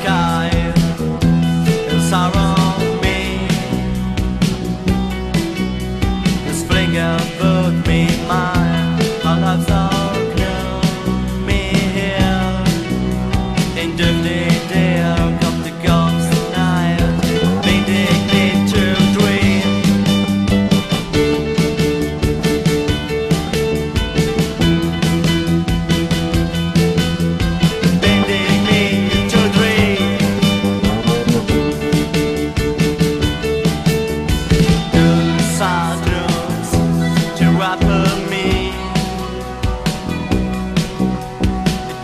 sky. Me. Me, my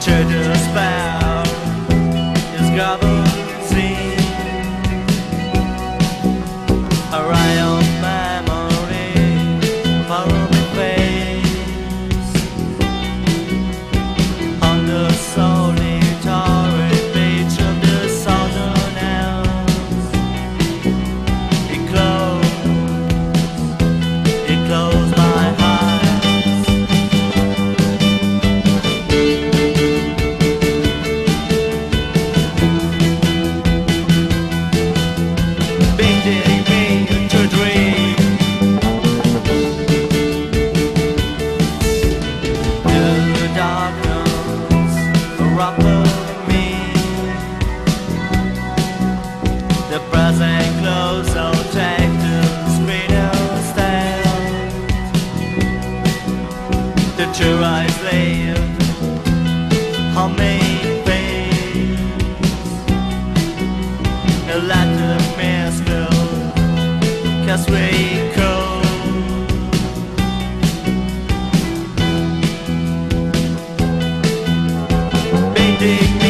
church of. that's where you go. Big, big.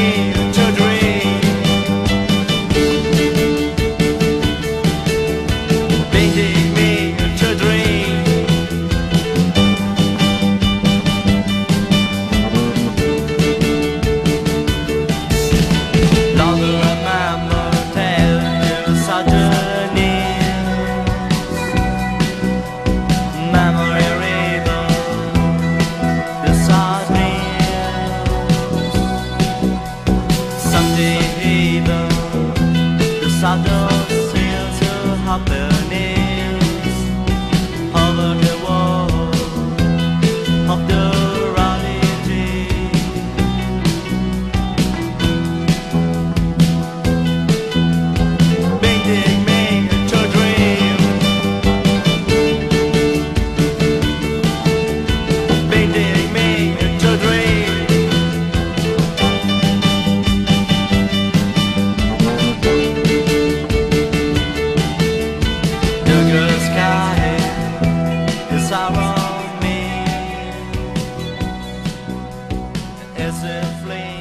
crescent flame.